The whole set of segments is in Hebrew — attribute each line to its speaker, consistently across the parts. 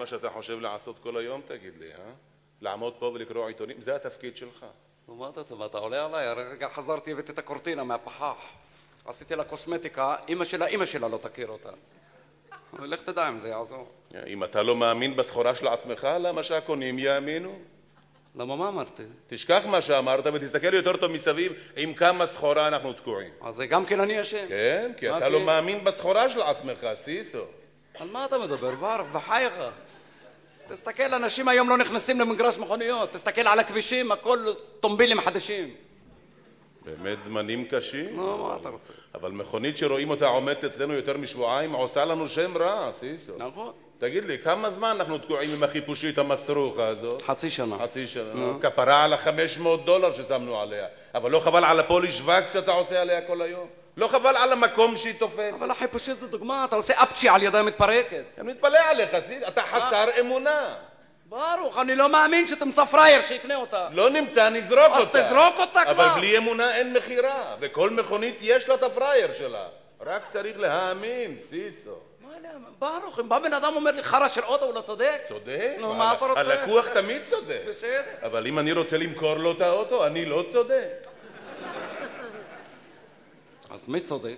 Speaker 1: מה שאתה חושב לעשות כל היום, תגיד לי, אה? לעמוד פה ולקרוא עיתונים? זה התפקיד שלך.
Speaker 2: נו, מה אתה, מה, אתה עולה עליי? הרגע חזרתי, הבאתי את הקורטינה מהפחח. עשיתי לה קוסמטיקה, אימא שלה, אימא שלה לא תכיר אותה. לך תדע אם זה יעזור.
Speaker 1: אם אתה לא מאמין בסחורה של עצמך, למה שהקונים יאמינו?
Speaker 2: למה מה אמרתי?
Speaker 1: תשכח מה שאמרת ותסתכל יותר טוב מסביב עם כמה סחורה אנחנו תקועים.
Speaker 2: אז זה גם כן אני אשם.
Speaker 1: כן, כי אתה? לא מאמין בסחורה של עצמך, סיסו.
Speaker 2: על מה אתה מדבר, ברוך? בחייך. תסתכל, אנשים היום לא נכנסים למגרש מכוניות. תסתכל על הכבישים, הכל טומבילים חדשים.
Speaker 1: באמת זמנים קשים.
Speaker 2: נו, מה אתה רוצה?
Speaker 1: אבל מכונית שרואים אותה עומדת אצלנו יותר משבועיים עושה לנו שם רע, סיסו.
Speaker 2: נכון.
Speaker 1: תגיד לי, כמה זמן אנחנו תקועים עם החיפושית המסרוכה הזאת?
Speaker 2: חצי שנה.
Speaker 1: חצי שנה.
Speaker 2: נו.
Speaker 1: כפרה על החמש מאות דולר ששמנו עליה. אבל לא חבל על הפוליש וקס שאתה עושה עליה כל היום? לא חבל על המקום שהיא תופסת?
Speaker 2: אבל החיפושית זו דוגמה, אתה עושה אפצ'י על ידיים מתפרקת.
Speaker 1: אני מתפלא עליך, אתה חסר אמונה.
Speaker 2: ברוך, אני לא מאמין שתמצא פראייר שיקנה אותה.
Speaker 1: לא נמצא, נזרוק
Speaker 2: אז
Speaker 1: אותה.
Speaker 2: תזרוק אותה כבר.
Speaker 1: אבל בלי אמונה אין מכירה, וכל מכונית יש לה את הפראייר שלה. רק צריך להאמין, סיסו.
Speaker 2: אני- ברוך, אם בא בן אדם אומר לי חרא של אוטו, הוא לא צודק?
Speaker 1: צודק.
Speaker 2: נו, מה אתה רוצה?
Speaker 1: הלקוח תמיד צודק.
Speaker 2: בסדר.
Speaker 1: אבל אם אני רוצה למכור לו את האוטו, אני לא צודק.
Speaker 2: אז מי צודק?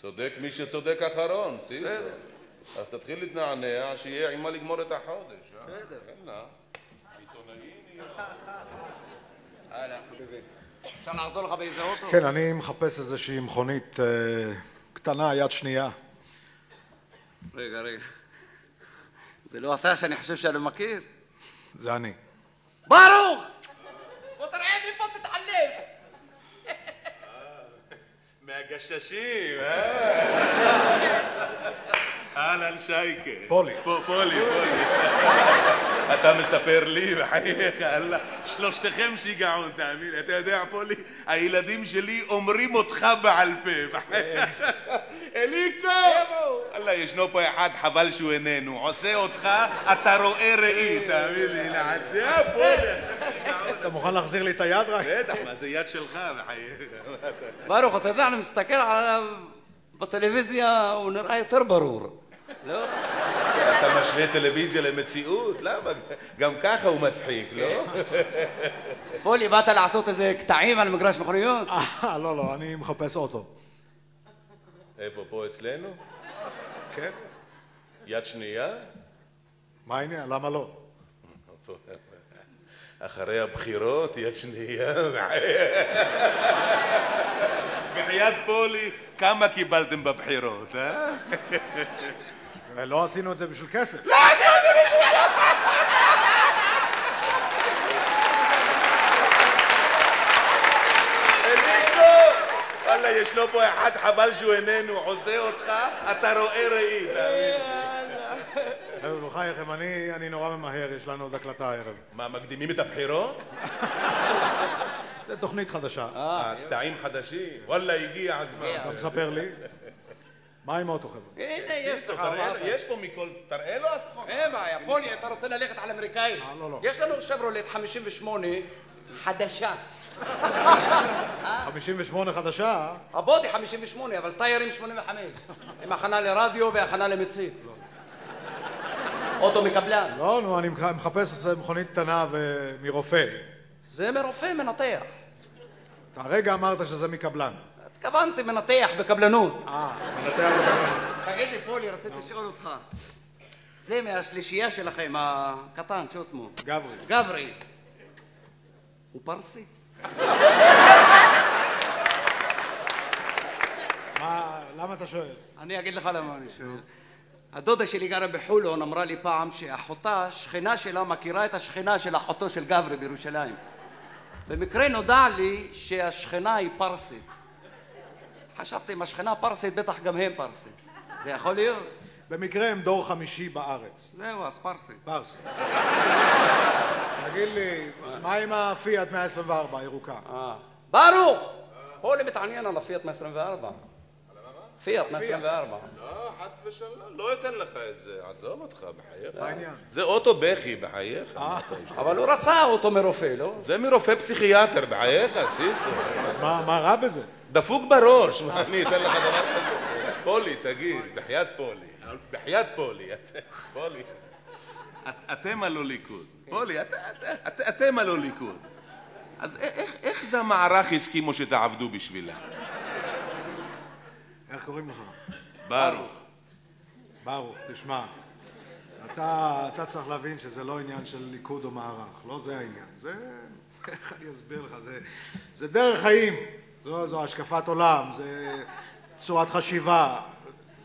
Speaker 1: צודק מי שצודק אחרון, סיסו.
Speaker 2: בסדר.
Speaker 1: אז תתחיל להתנענע, שיהיה עם מה לגמור את החודש. אה?
Speaker 2: בסדר.
Speaker 1: עיתונאי נהיה.
Speaker 2: הלאה, חביבי. אפשר לעזור לך באיזה אוטו?
Speaker 3: כן, אני מחפש איזושהי מכונית אה, קטנה, יד שנייה.
Speaker 2: רגע, רגע. זה לא אתה שאני חושב שאני מכיר?
Speaker 3: זה אני.
Speaker 2: ברוך! בוא תראה מפה תתעלף!
Speaker 1: מהגששים, אה? אהלן שייקה.
Speaker 3: פולי.
Speaker 1: פולי, פולי. אתה מספר לי, בחייך, אללה. שלושתכם שיגעון, תאמין לי. אתה יודע, פולי, הילדים שלי אומרים אותך בעל פה. בחייך. אליקו! אללה, ישנו פה אחד, חבל שהוא איננו. עושה אותך, אתה רואה ראי, תאמין לי. לעדה, פולי.
Speaker 3: אתה מוכן להחזיר לי את היד רק?
Speaker 1: בטח, מה זה יד שלך, בחייך.
Speaker 2: ברוך, אתה יודע, אני מסתכל עליו בטלוויזיה, הוא נראה יותר ברור. לא?
Speaker 1: אתה משווה טלוויזיה למציאות? למה? גם ככה הוא מצחיק, לא?
Speaker 2: פולי, באת לעשות איזה קטעים על מגרש מכוניות?
Speaker 3: אה, לא, לא, אני מחפש אוטו.
Speaker 1: איפה, פה אצלנו?
Speaker 3: כן?
Speaker 1: יד שנייה?
Speaker 3: מה העניין? למה לא?
Speaker 1: אחרי הבחירות, יד שנייה. בחייאת פולי, כמה קיבלתם בבחירות, אה?
Speaker 3: אה, לא עשינו את זה בשביל כסף.
Speaker 1: אליקו! וואלה, ישנו פה אחד, חבל שהוא איננו, עושה אותך, אתה רואה ראי.
Speaker 3: חבר'ה, בחייכם, אני אני נורא ממהר, יש לנו עוד הקלטה הערב.
Speaker 1: מה, מקדימים את הבחירות?
Speaker 3: זו תוכנית חדשה.
Speaker 1: אה, קטעים חדשים? וואלה, הגיע הזמן.
Speaker 3: אתה מספר לי? מה עם אוטו, חבר'ה?
Speaker 2: הנה, יש לך.
Speaker 1: יש פה מכל... תראה לו הסחורה.
Speaker 2: אין בעיה, פולי, אתה רוצה ללכת על אמריקאי?
Speaker 3: אה, לא, לא.
Speaker 2: יש לנו שברולט 58 חדשה.
Speaker 3: 58 חדשה?
Speaker 2: הבודי 58, אבל טיירים 85. עם הכנה לרדיו והכנה למצית. אוטו מקבלן.
Speaker 3: לא, נו, אני מח- מחפש איזה מכונית קטנה מרופא.
Speaker 2: זה מרופא מנתח.
Speaker 3: אתה הרגע אמרת שזה מקבלן.
Speaker 2: התכוונתי מנתח בקבלנות.
Speaker 3: אה, מנתח בקבלן.
Speaker 2: תגיד לי, פולי, רציתי לשאול אותך. זה מהשלישייה שלכם, הקטן, שו שמו?
Speaker 3: גברי.
Speaker 2: גברי. הוא פרסי?
Speaker 3: מה, למה אתה שואל?
Speaker 2: אני אגיד לך למה אני שואל. הדודה שלי גרה בחולון, אמרה לי פעם שאחותה, שכנה שלה, מכירה את השכנה של אחותו של גברי בירושלים. במקרה נודע לי שהשכנה היא פרסית. חשבתי, אם השכנה פרסית, בטח גם הם פרסים. זה יכול להיות?
Speaker 3: במקרה הם דור חמישי בארץ.
Speaker 2: זהו, אז פרסי.
Speaker 3: פרסי. תגיד לי, מה עם הפיאט 124 הירוקה?
Speaker 2: אה. ברוך! פולי מתעניין על הפיאט 124. פיאט 124.
Speaker 1: לא, חס ושלום, לא אתן לך את זה, עזוב אותך, בחייך.
Speaker 3: מה העניין?
Speaker 1: זה אוטו בכי, בחייך. איש?
Speaker 2: אבל הוא רצה אותו מרופא, לא?
Speaker 1: זה מרופא פסיכיאטר, בחייך, סיסו.
Speaker 3: מה רע בזה?
Speaker 1: דפוק בראש, מה, אני אתן לך דבר כזה? פולי, תגיד, בחייאת פולי. בחייאת פולי. פולי. את- אתם הלא ליכוד. פולי, את- את- את- אתם הלא ליכוד. אז איך- זה המערך הסכימו שתעבדו בשבילם?
Speaker 3: איך קוראים לך?
Speaker 1: ברוך.
Speaker 3: ברוך, תשמע. אתה, אתה צריך להבין שזה לא עניין של ליכוד או מערך, לא זה העניין. זה, איך אני אסביר לך, זה, זה דרך חיים, זו, זו השקפת עולם, זה צורת חשיבה,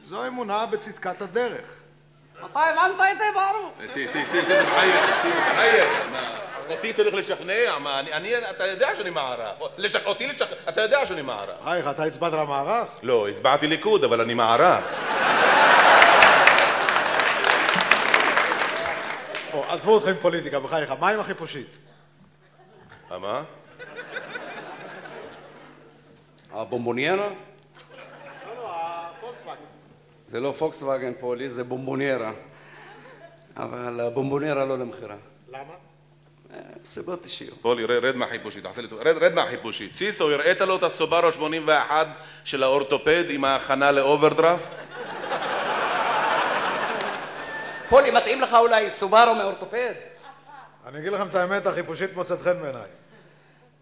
Speaker 3: זו אמונה בצדקת הדרך.
Speaker 2: אתה הבנת את זה, ברוך?
Speaker 1: סי, סי, סי, סי, מחייך, סי, מחייך. מה, אותי צריך לשכנע, מה, אני, אתה יודע שאני מערך. אותי לשכנע, אתה יודע שאני מערך.
Speaker 3: חייך, אתה הצבעת למערך?
Speaker 1: לא, הצבעתי ליכוד, אבל אני מערך.
Speaker 3: עזבו אותך עם פוליטיקה, בחייך, מה עם החיפושית?
Speaker 1: אה, מה?
Speaker 2: הבומבוניירה?
Speaker 3: לא, לא, הפולקסווגן.
Speaker 2: זה לא פולקסווגן פולי, זה בומבוניירה. אבל הבומבוניירה לא למכירה.
Speaker 3: למה?
Speaker 2: אה, מסיבות אישיות.
Speaker 1: פולי, רד, מהחיפושית, תעשה לי טוב. רד, מהחיפושית. סיסו, הראית לו את הסובארו 81 של האורתופד עם ההכנה לאוברדרפט?
Speaker 2: פולי, מתאים לך אולי סובארו מאורתופד?
Speaker 3: אני אגיד לכם את האמת, החיפושית מוצאת חן בעיניי.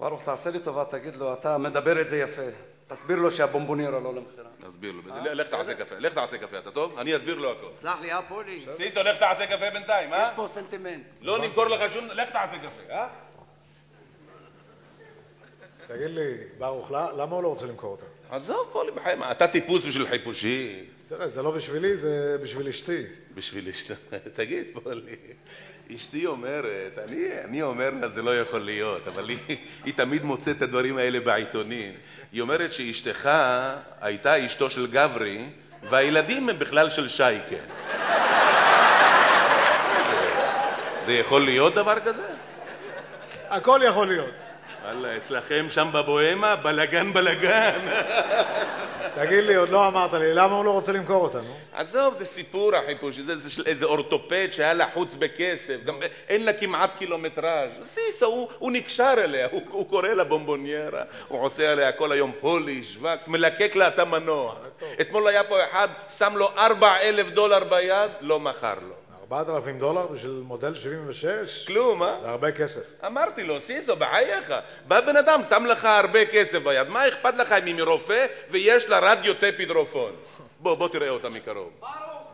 Speaker 2: ברוך, תעשה לי טובה, תגיד לו, אתה מדבר את זה יפה. תסביר לו שהבומבוניירה לא למכירה.
Speaker 1: תסביר לו. לך תעשה קפה, לך תעשה קפה, אתה טוב? אני אסביר לו הכל.
Speaker 2: סלח לי, אה, פולי?
Speaker 1: סיסו, לך תעשה קפה בינתיים,
Speaker 2: יש
Speaker 1: אה?
Speaker 2: פה סנטימנט.
Speaker 1: לא נמכור לך שום... לך תעשה קפה, אה?
Speaker 3: תגיד לי, ברוך, למה הוא לא רוצה למכור אותה?
Speaker 1: עזוב, פולי, בחיים, אתה טיפוס בשביל חיפושי.
Speaker 3: תראה, זה לא בשבילי, זה בשביל אשתי.
Speaker 1: בשביל אשת... תגיד, פולי, אשתי אומרת, אני, אני אומר לה זה לא יכול להיות, אבל היא, היא תמיד מוצאת את הדברים האלה בעיתונים. היא אומרת שאשתך הייתה אשתו של גברי, והילדים הם בכלל של שייקה. זה יכול להיות דבר כזה?
Speaker 3: הכל יכול להיות.
Speaker 1: וואלה, אצלכם שם בבוהמה, בלגן בלגן.
Speaker 3: תגיד לי, עוד לא אמרת לי, למה הוא לא רוצה למכור אותה, נו?
Speaker 1: עזוב, זה סיפור החיפוש, זה, זה איזה אורתופד שהיה לחוץ בכסף, גם אין לה כמעט קילומטראז'. סיסו, הוא, הוא נקשר אליה, הוא, הוא קורא לה בומבוניירה, הוא עושה עליה כל היום פוליש, וקס, מלקק לה את המנוע. אתמול היה פה אחד, שם לו ארבע אלף דולר ביד, לא מכר לו.
Speaker 3: 4,000 דולר בשביל מודל 76?
Speaker 1: כלום, אה?
Speaker 3: זה הרבה כסף.
Speaker 1: אמרתי לו, סיסו, בחייך, בא בן אדם, שם לך הרבה כסף ביד, מה אכפת לך אם היא מרופא ויש לה רדיו טפידרופון? בוא, בוא תראה אותה מקרוב.
Speaker 2: ברוך, אנחנו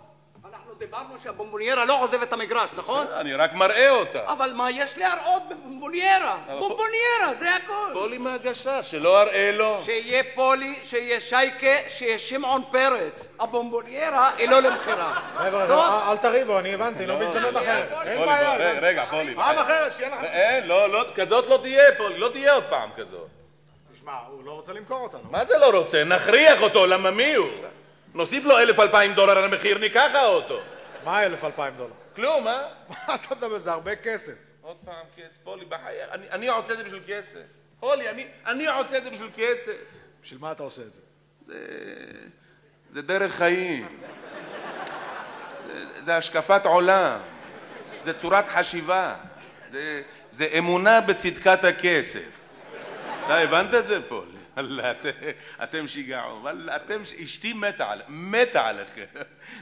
Speaker 2: דיברנו שהבומבוניירה לא עוזבת את המגרש, נכון?
Speaker 1: אני רק מראה אותה.
Speaker 2: אבל מה יש להראות בבומבוניירה? בומבוניירה, זה הכל.
Speaker 1: פולי מהגשה, שלא אראה לו.
Speaker 2: שיהיה פולי, שיהיה שייקה, שיהיה שמעון פרץ. הבומבוניירה היא לא למכירה.
Speaker 3: חבר'ה,
Speaker 2: טוב.
Speaker 3: אל- תריבו, אני הבנתי, לא בהזדמנות אחרת. אין
Speaker 1: פולי,
Speaker 3: בעיה.
Speaker 1: רגע, רגע, פולי.
Speaker 3: פעם אחרת, שיהיה לך...
Speaker 1: אין, לא, לא, כזאת לא תהיה, פולי, לא תהיה עוד פעם כזאת.
Speaker 3: תשמע, הוא לא רוצה למכור אותנו.
Speaker 1: מה זה לא רוצה? נכריח אותו, למה מי הוא? נוסיף לו אלף אלפיים דולר על המחיר, ניקח אותו.
Speaker 3: מה אלף אלפיים דולר?
Speaker 1: כלום, אה?
Speaker 3: מה אתה מדבר? זה הרבה כסף.
Speaker 1: עוד פעם כסף, פולי, בחייך. אני- אני עושה את זה בשביל כסף. פולי, אני- אני עושה את זה בשביל כסף.
Speaker 3: בשביל מה אתה עושה את זה?
Speaker 1: זה... זה דרך חיים. זה, זה השקפת עולם. זה צורת חשיבה. זה, זה אמונה בצדקת הכסף. אתה הבנת את זה, פול? את, אתם שיגעו. וואלה, אתם... אשתי מתה על... מתה עליכם.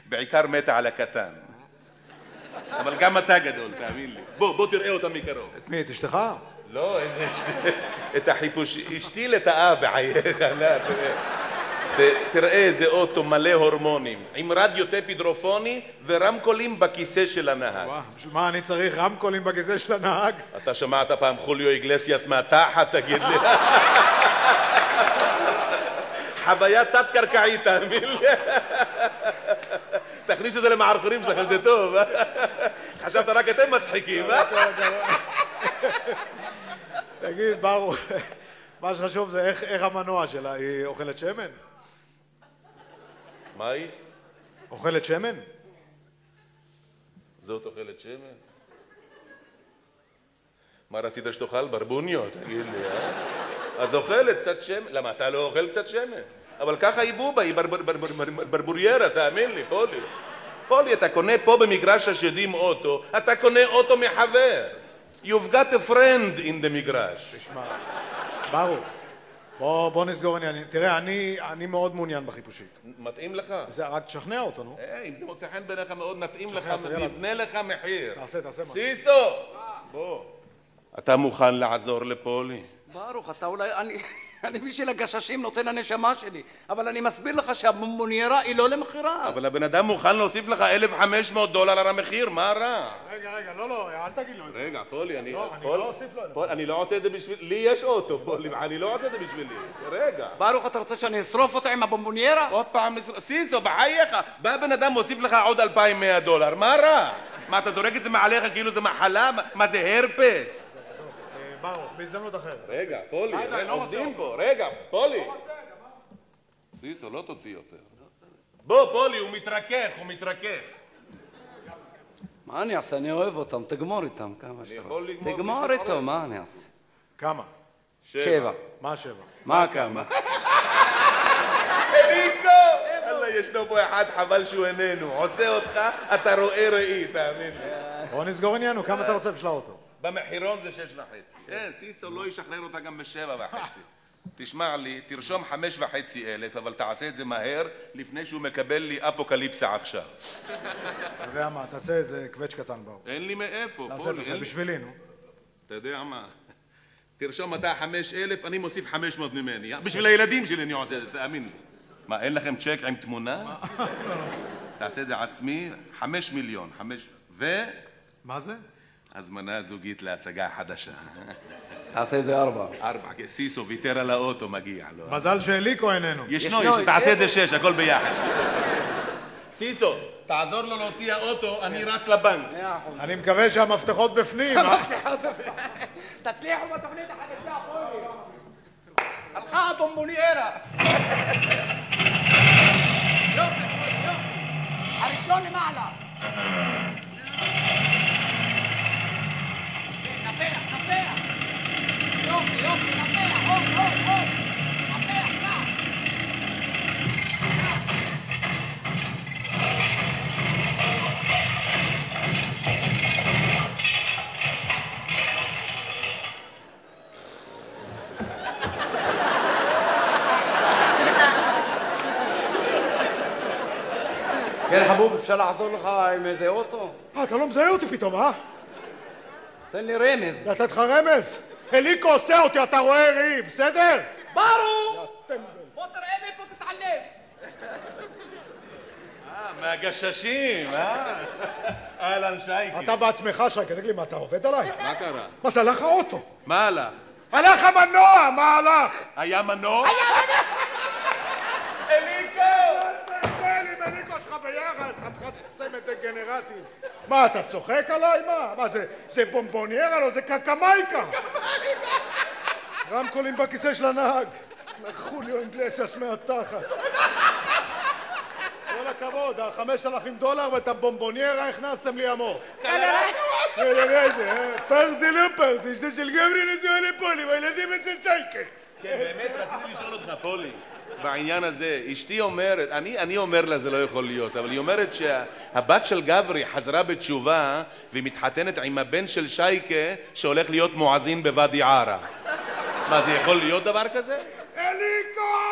Speaker 1: בעיקר מתה על הקטן. אבל גם אתה גדול, תאמין לי. בוא, בוא תראה אותה מקרוב.
Speaker 3: את מי? את אשתך?
Speaker 1: לא, איזה... את החיפוש... אשתי לטאה בחייך, תראה. איזה אוטו מלא הורמונים, עם רדיו טפידרופוני ורמקולים בכיסא של הנהג.
Speaker 3: וואו, בשביל מה אני צריך רמקולים בכיסא של הנהג?
Speaker 1: אתה שמעת פעם חוליו איגלסיאס מהתחת, תגיד לי? חוויה תת-קרקעית, תאמין לי. תכניס את זה למערפרים שלכם, זה טוב. חשבת רק אתם מצחיקים, אה?
Speaker 3: תגיד, ברוך, מה שחשוב זה איך- המנוע שלה, היא אוכלת שמן?
Speaker 1: מה היא?
Speaker 3: אוכלת שמן?
Speaker 1: זאת אוכלת שמן? מה רצית שתאכל? ברבוניו, תגיד לי, אה? אז אוכלת קצת שמן. למה, אתה לא אוכל קצת שמן? אבל ככה היא בובה, היא ברבוריירה, תאמין לי, פולי. פולי, אתה קונה פה במגרש השדים אוטו, אתה קונה אוטו מחבר. You've got a friend in the מגרש.
Speaker 3: תשמע, ברוך, בוא, בוא נסגור עניין. תראה, אני, אני מאוד מעוניין בחיפושית.
Speaker 1: מתאים לך?
Speaker 3: זה, רק תשכנע אותו, נו.
Speaker 1: אה, אם זה מוצא חן בעיניך מאוד, נתאים לך. נבנה לך מחיר.
Speaker 3: תעשה, תעשה מה.
Speaker 1: סיסו! בוא. אתה מוכן לעזור לפולי?
Speaker 2: ברוך, אתה אולי... אני... אני בשביל הגששים נותן הנשמה שלי, אבל אני מסביר לך שהבומבוניירה היא לא למכירה.
Speaker 1: אבל הבן אדם מוכן להוסיף לך 1,500 דולר על המחיר, מה רע?
Speaker 3: רגע, רגע, לא, לא, אל תגיד לו את זה.
Speaker 1: רגע, פולי, אני...
Speaker 3: לא, אני
Speaker 1: פול-
Speaker 3: לא אוסיף לו
Speaker 1: אני לא רוצה את זה בשביל... לי יש אוטו, פולי, אני לא רוצה את זה בשבילי. רגע.
Speaker 2: ברוך, אתה רוצה שאני אשרוף אותה עם הבומבוניירה?
Speaker 1: עוד פעם, סיסו, בחייך, בא בן אדם, מוסיף לך עוד 2,100 דולר, מה רע? מה, אתה זורק את זה מעליך כאילו זה מחלה? מה זה הרפס?
Speaker 3: בהזדמנות אחרת.
Speaker 1: רגע, פולי,
Speaker 3: לא
Speaker 1: עובדים. פה, רגע, פולי. סיסו, לא תוציא יותר. בוא, פולי, הוא מתרכך, הוא מתרכך.
Speaker 2: מה אני אעשה? אני אוהב אותם, תגמור איתם כמה שאתה רוצה. תגמור איתו. מה אני אעשה?
Speaker 3: כמה?
Speaker 2: שבע.
Speaker 3: מה שבע?
Speaker 2: מה כמה?
Speaker 1: ניקו! אללה, ישנו פה אחד, חבל שהוא איננו. עושה אותך, אתה רואה ראי, תאמין לי.
Speaker 3: בוא נסגור עניין, כמה אתה רוצה בשביל האוטו?
Speaker 1: במחירון זה שש וחצי. כן, סיסו לא ישחרר אותה גם בשבע וחצי. תשמע לי, תרשום חמש וחצי אלף, אבל תעשה את זה מהר, לפני שהוא מקבל לי אפוקליפסה עכשיו.
Speaker 3: אתה יודע מה, תעשה איזה קווץ' קטן ברוך.
Speaker 1: אין לי מאיפה,
Speaker 3: תעשה,
Speaker 1: פולי,
Speaker 3: תעשה,
Speaker 1: לי...
Speaker 3: בשבילי, נו.
Speaker 1: אתה יודע מה? תרשום אתה חמש אלף, אני מוסיף חמש מאות ממני. בשביל הילדים שלי אני עושה את זה, תאמין לי. מה, אין לכם צ'ק עם תמונה? תעשה את זה עצמי, חמש מיליון, חמש... ו...
Speaker 3: מה זה?
Speaker 1: הזמנה זוגית להצגה חדשה.
Speaker 2: תעשה את זה ארבע.
Speaker 1: ארבע, כי סיסו ויתר על האוטו, מגיע לו.
Speaker 3: מזל שאליקו איננו.
Speaker 1: ישנו,
Speaker 2: ישנו,
Speaker 1: יש, תעשה את זה שש, הכל ביחד. סיסו, תעזור לו להוציא האוטו, אני רץ לבנק.
Speaker 3: אני מקווה שהמפתחות בפנים, אה?
Speaker 2: תצליחו בתוכנית החדשה, פולי. הלכה הבומבוניירה. יופי, יופי. הראשון למעלה. נפח, נפח. יופי, יופי, נפח, עוד, עוד, עוד. נפח, סע. כן, חבוב, אפשר לעזור לך עם איזה אוטו?
Speaker 3: אה, אתה לא מזהה אותי פתאום, אה?
Speaker 2: תן לי רמז.
Speaker 3: לתת לך רמז? אליקו עושה אותי, אתה רואה ראי, בסדר?
Speaker 2: ברוך! בוא תראה לי פה תתעלם.
Speaker 1: אה, מהגששים, אה? אהלן שייקי.
Speaker 3: אתה בעצמך, שי, תגיד לי, מה, אתה עובד עליי?
Speaker 1: מה קרה?
Speaker 3: מה זה, הלך האוטו?
Speaker 1: מה הלך?
Speaker 3: הלך המנוע, מה הלך?
Speaker 1: היה מנוע?
Speaker 3: ביחד, חתיכת צמד דגנרטים. מה, אתה צוחק עליי? מה? מה זה, זה בומבוניירה? לא, זה קקמייקה. רמקולים בכיסא של הנהג. חוליו אינגלסיאס מהתחת. כל הכבוד, החמשת אלפים דולר ואת הבומבוניירה הכנסתם לי עמוק. פרסי לא פרסי, אשתו של גברי נשואה לפולי, והילדים אצל צ'ייקה.
Speaker 1: כן, באמת רציתי לשאול אותך, פולי, בעניין הזה, אשתי אומרת, אני, אני אומר לה זה לא יכול להיות, אבל היא אומרת שהבת של גברי חזרה בתשובה והיא מתחתנת עם הבן של שייקה שהולך להיות מואזין בוואדי עארה. מה, זה יכול להיות דבר כזה?
Speaker 3: אליקו!